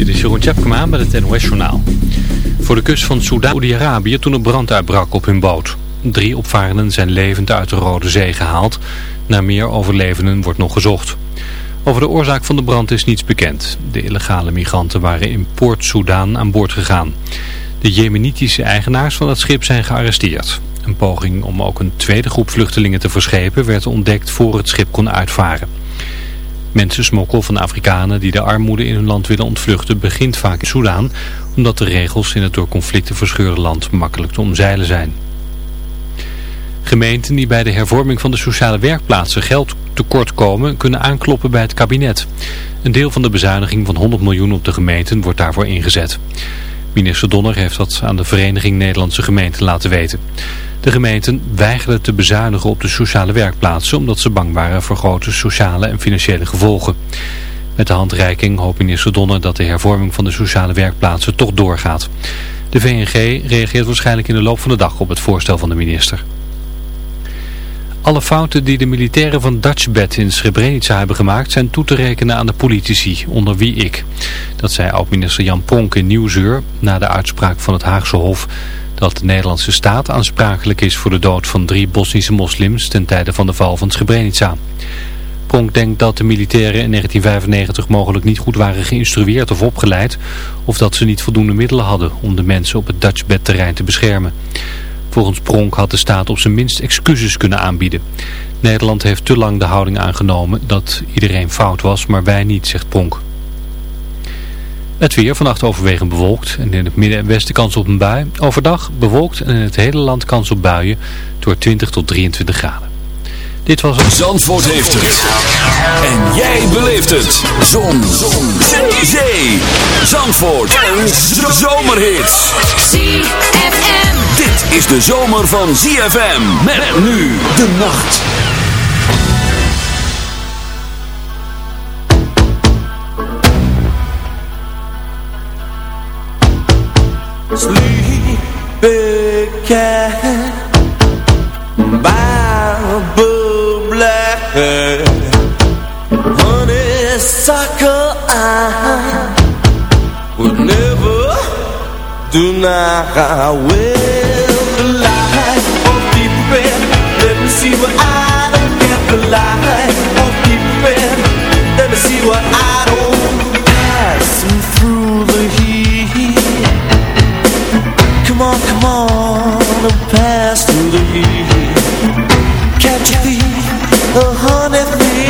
Dit is Jeroen Tjepkema met het NOS Journaal. Voor de kust van Saudi-Arabië toen een brand uitbrak op hun boot. Drie opvarenden zijn levend uit de Rode Zee gehaald. Naar meer overlevenden wordt nog gezocht. Over de oorzaak van de brand is niets bekend. De illegale migranten waren in Poort Soudaan aan boord gegaan. De jemenitische eigenaars van het schip zijn gearresteerd. Een poging om ook een tweede groep vluchtelingen te verschepen werd ontdekt voor het schip kon uitvaren. Mensensmokkel van Afrikanen die de armoede in hun land willen ontvluchten begint vaak in Soudaan, omdat de regels in het door conflicten verscheurde land makkelijk te omzeilen zijn. Gemeenten die bij de hervorming van de sociale werkplaatsen geld tekort komen, kunnen aankloppen bij het kabinet. Een deel van de bezuiniging van 100 miljoen op de gemeenten wordt daarvoor ingezet. Minister Donner heeft dat aan de Vereniging Nederlandse Gemeenten laten weten. De gemeenten weigerden te bezuinigen op de sociale werkplaatsen omdat ze bang waren voor grote sociale en financiële gevolgen. Met de handreiking hoopt minister Donner dat de hervorming van de sociale werkplaatsen toch doorgaat. De VNG reageert waarschijnlijk in de loop van de dag op het voorstel van de minister. Alle fouten die de militairen van Dutchbed in Srebrenica hebben gemaakt zijn toe te rekenen aan de politici, onder wie ik. Dat zei oud-minister Jan Pronk in Nieuwsuur na de uitspraak van het Haagse Hof dat de Nederlandse staat aansprakelijk is voor de dood van drie Bosnische moslims ten tijde van de val van Srebrenica. Pronk denkt dat de militairen in 1995 mogelijk niet goed waren geïnstrueerd of opgeleid of dat ze niet voldoende middelen hadden om de mensen op het Dutchbed terrein te beschermen. Volgens Pronk had de staat op zijn minst excuses kunnen aanbieden. Nederland heeft te lang de houding aangenomen dat iedereen fout was, maar wij niet, zegt Pronk. Het weer vannacht overwegend bewolkt en in het midden en westen kans op een bui. Overdag bewolkt en in het hele land kans op buien door 20 tot 23 graden. Dit was het... Zandvoort heeft het. En jij beleeft het. Zon. Zon. Zee. Zandvoort. En zomerhits. ZFM. Dit is de zomer van ZFM. Met nu de nacht. I Well, the light of deep Let me see what I don't get The light of deep red Let me see what I through the heat Can't you feel a honey thief?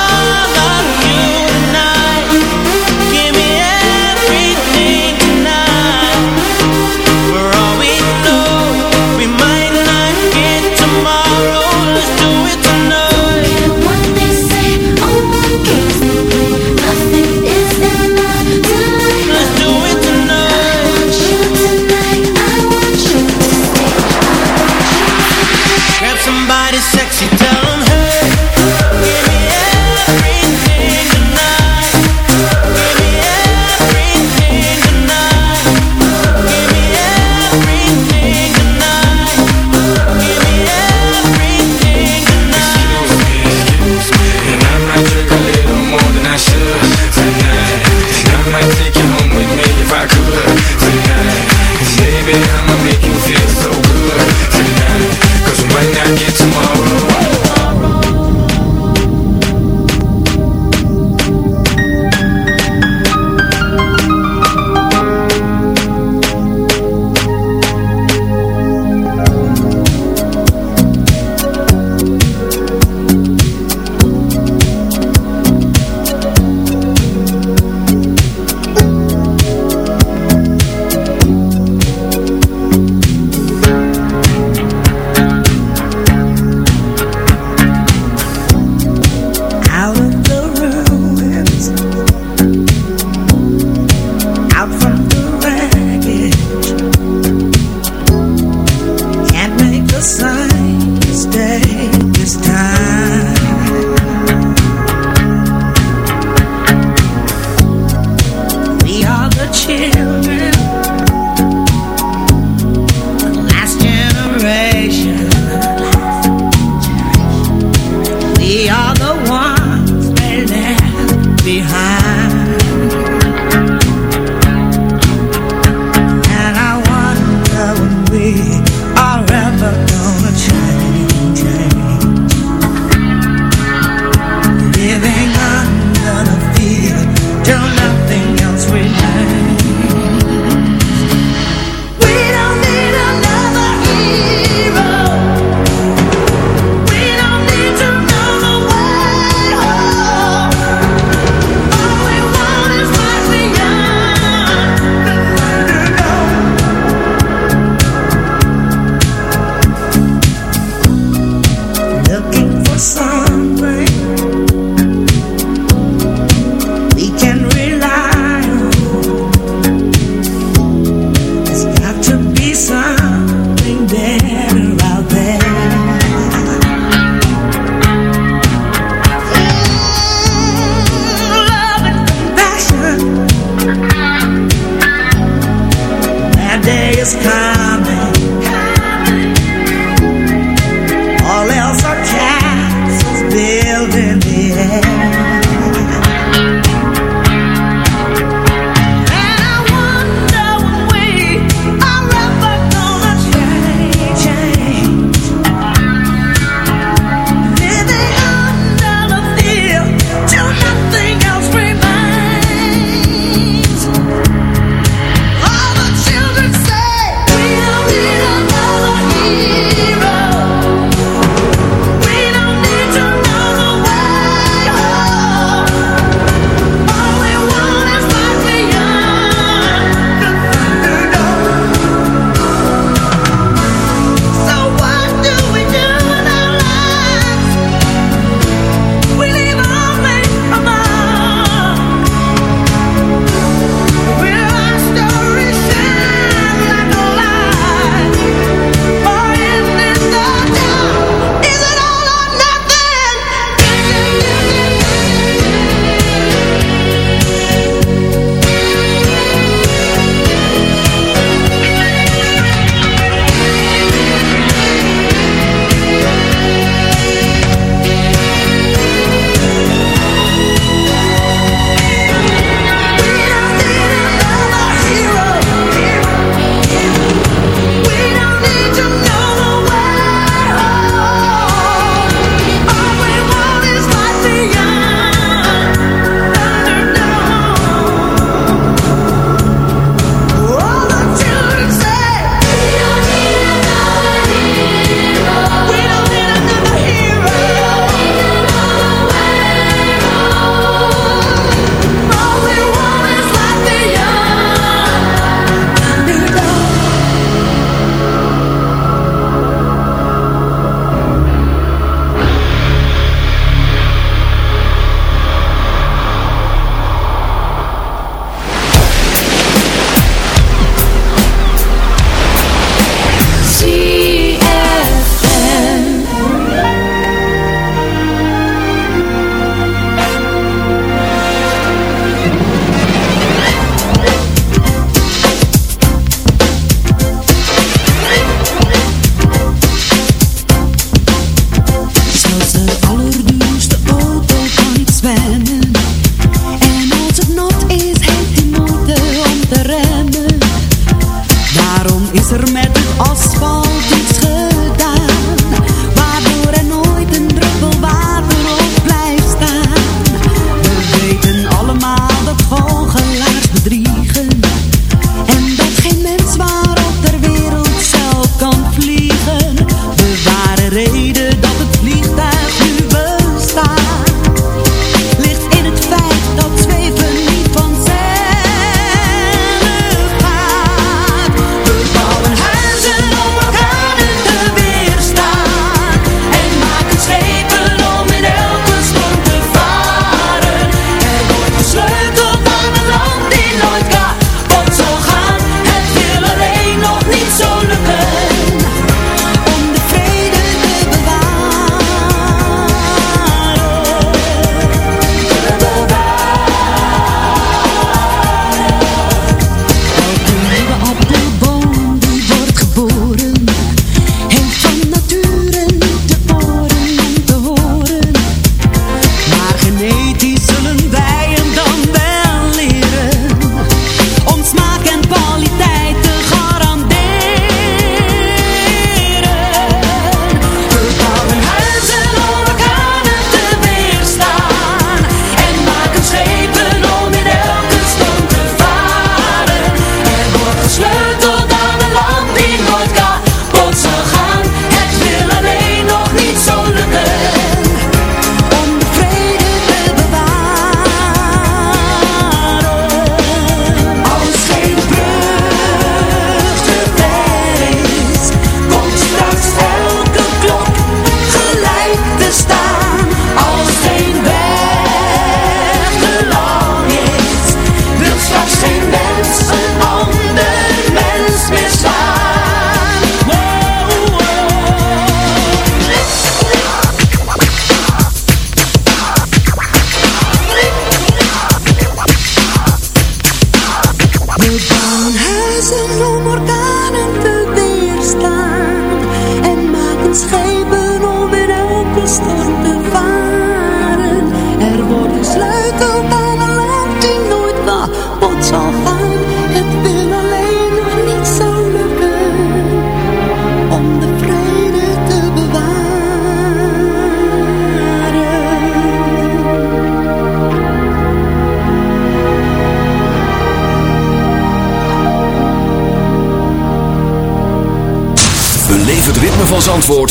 baby, I'ma make you feel so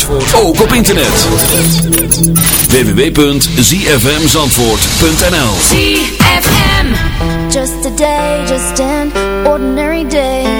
Zandvoort. Ook op internet. www.zfmzandvoort.nl ZFM Just a day, just an ordinary day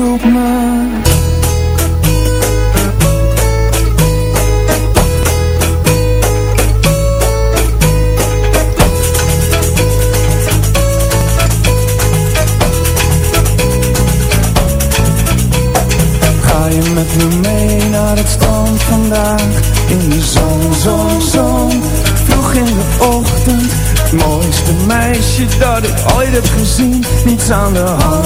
on the home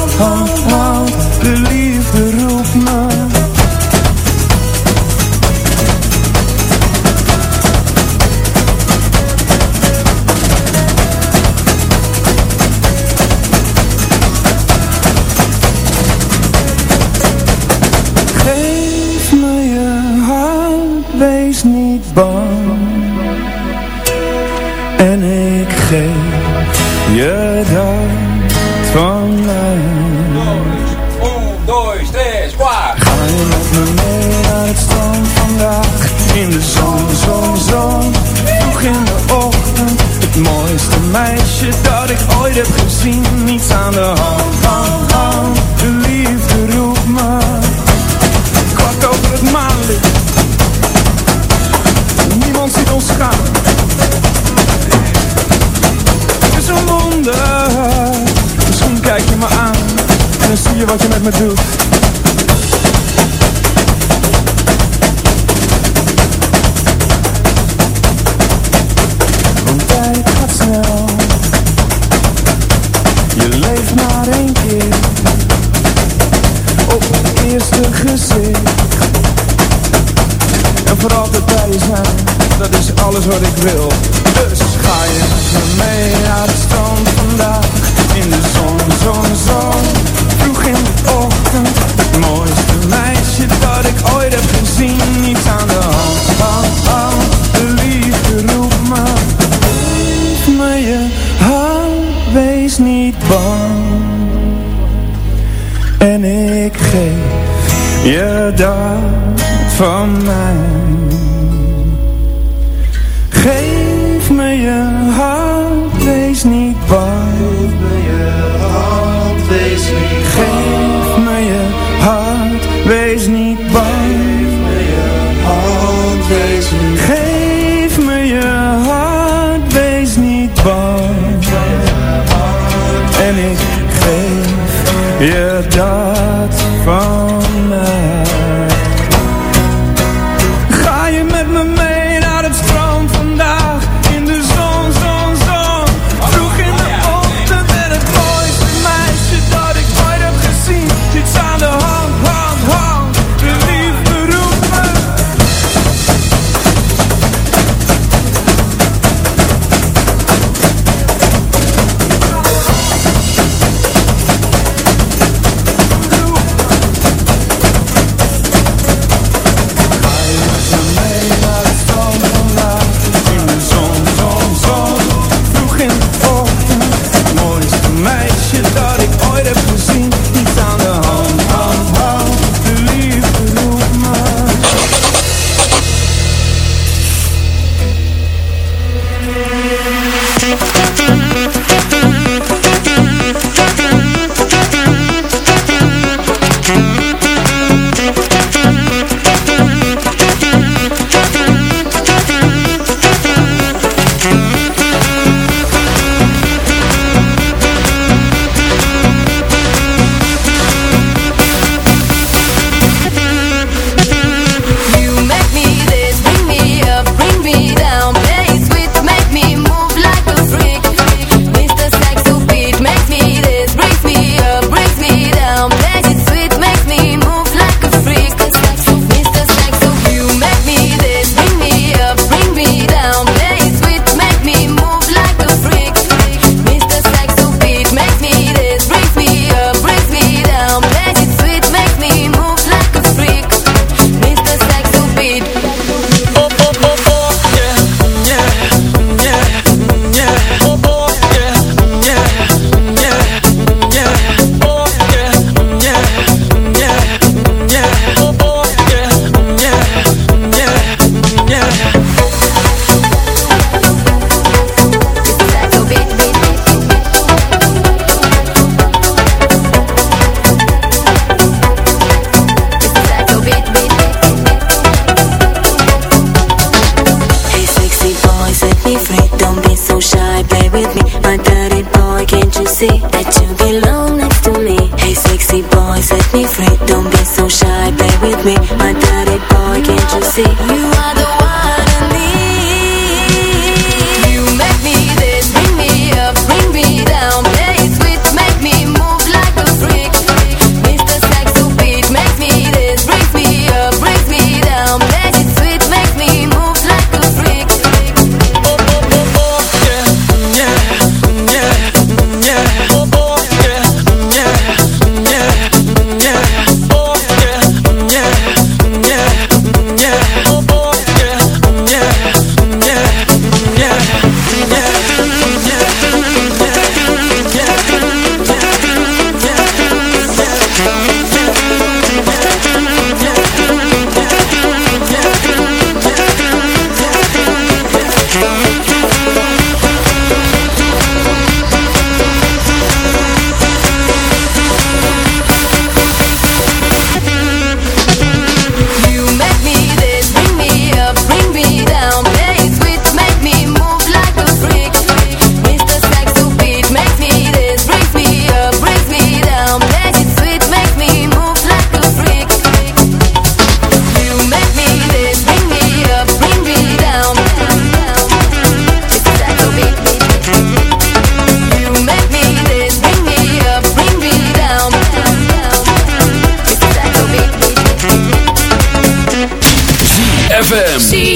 ZFM.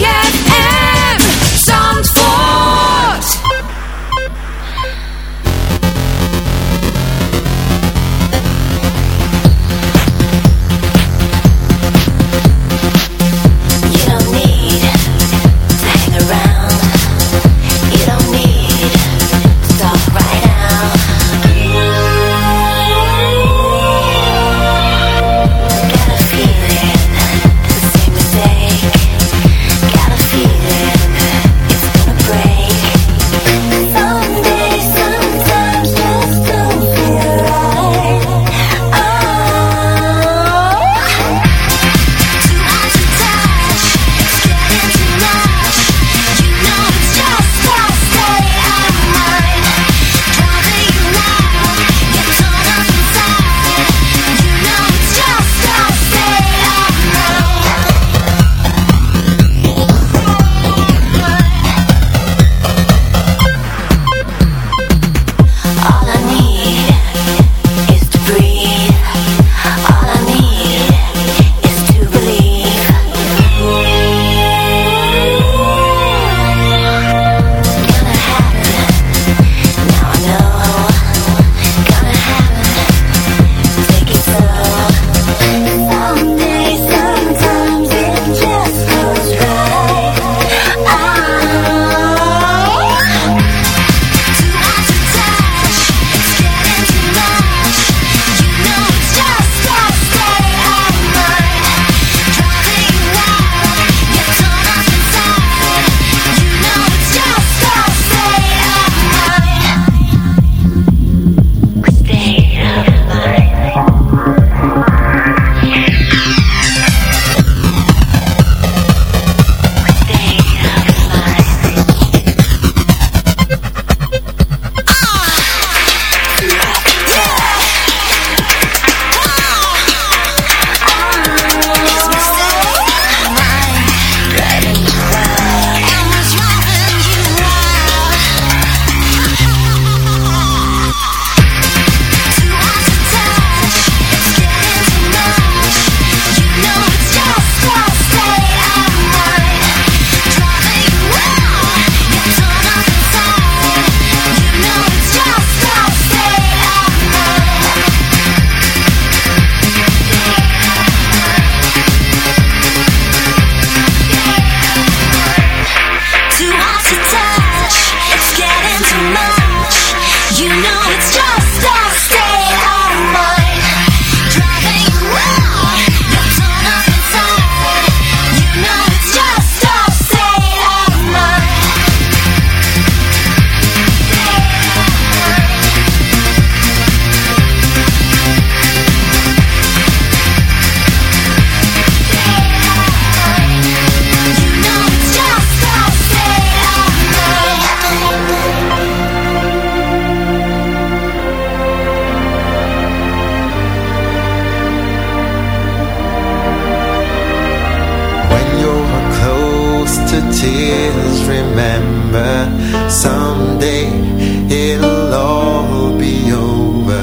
it'll all be over.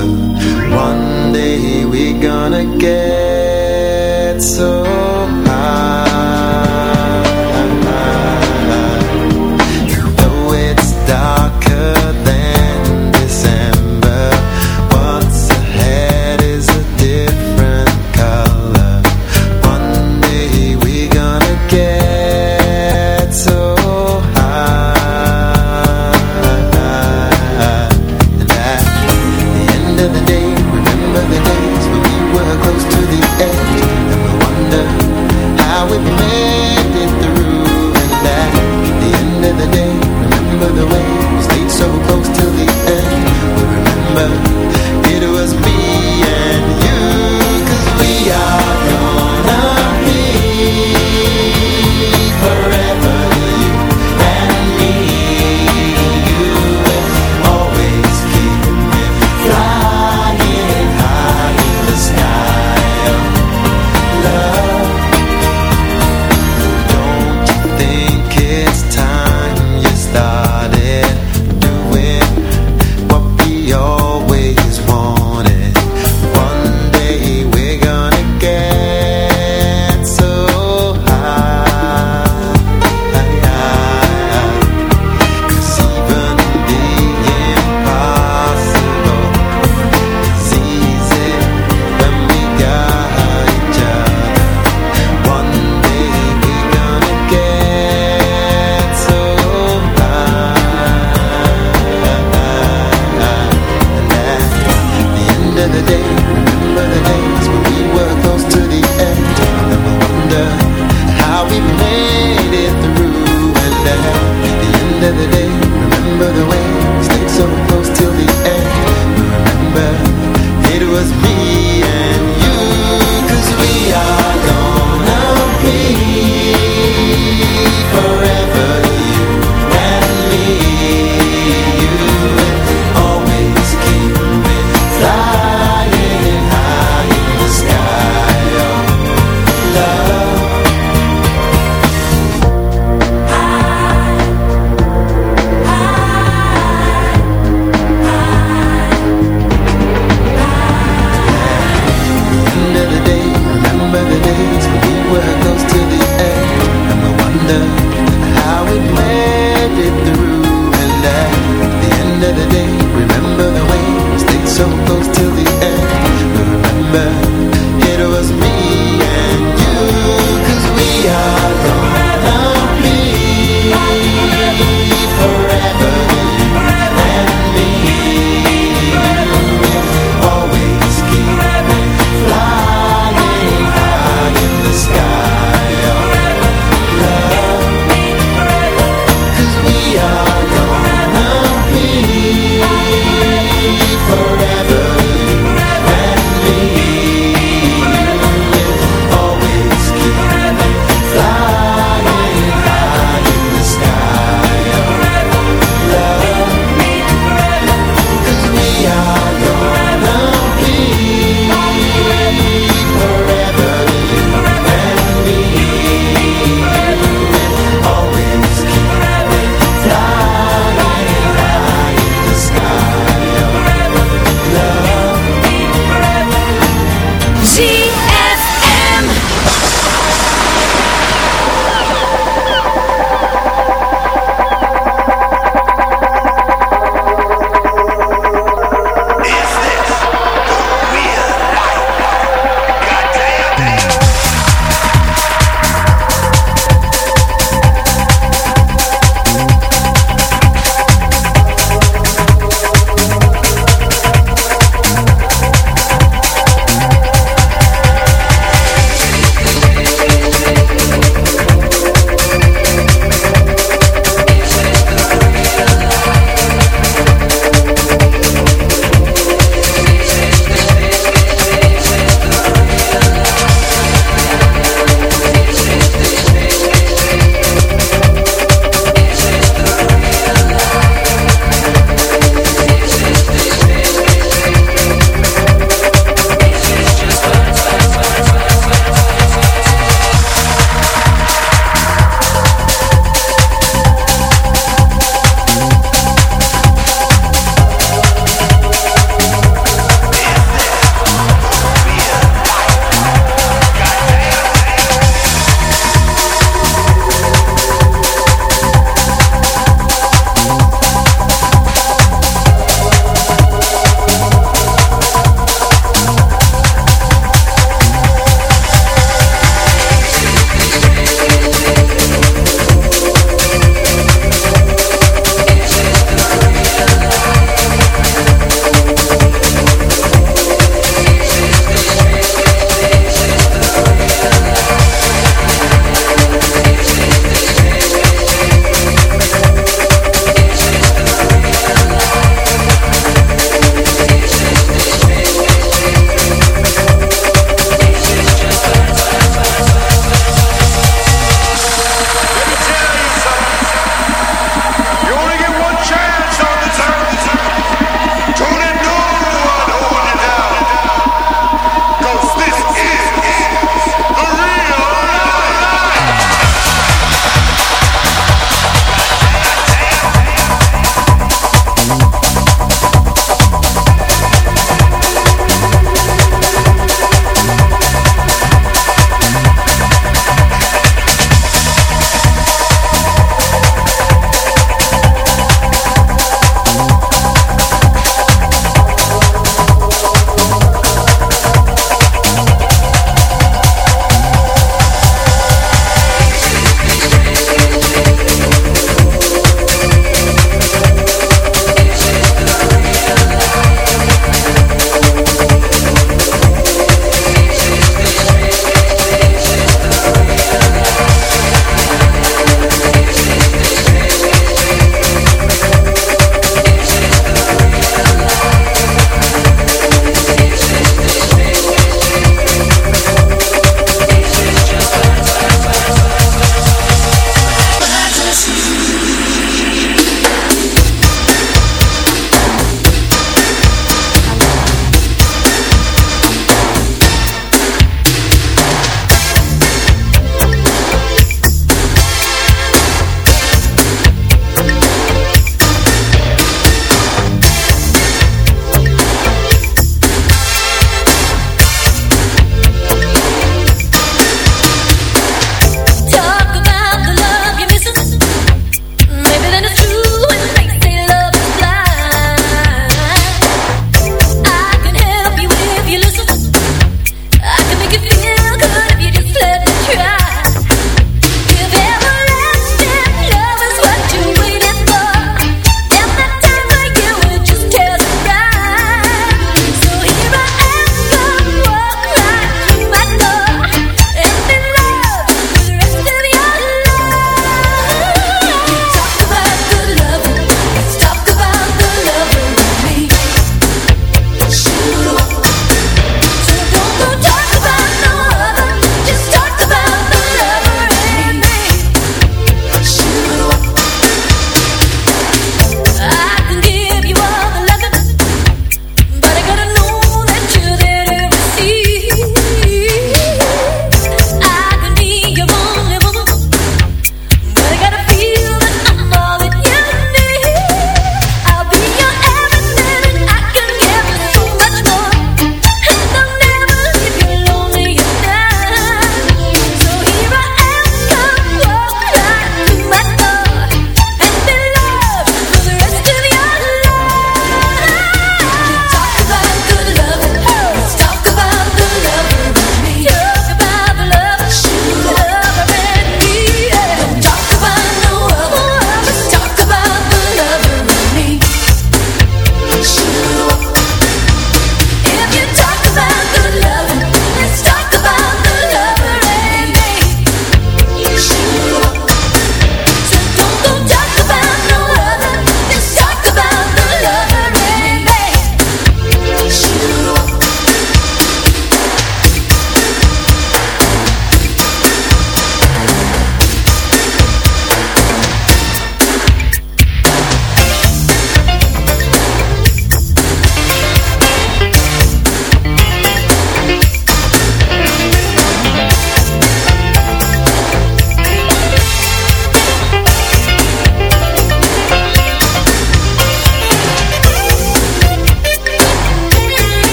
One day we're gonna get so.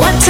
What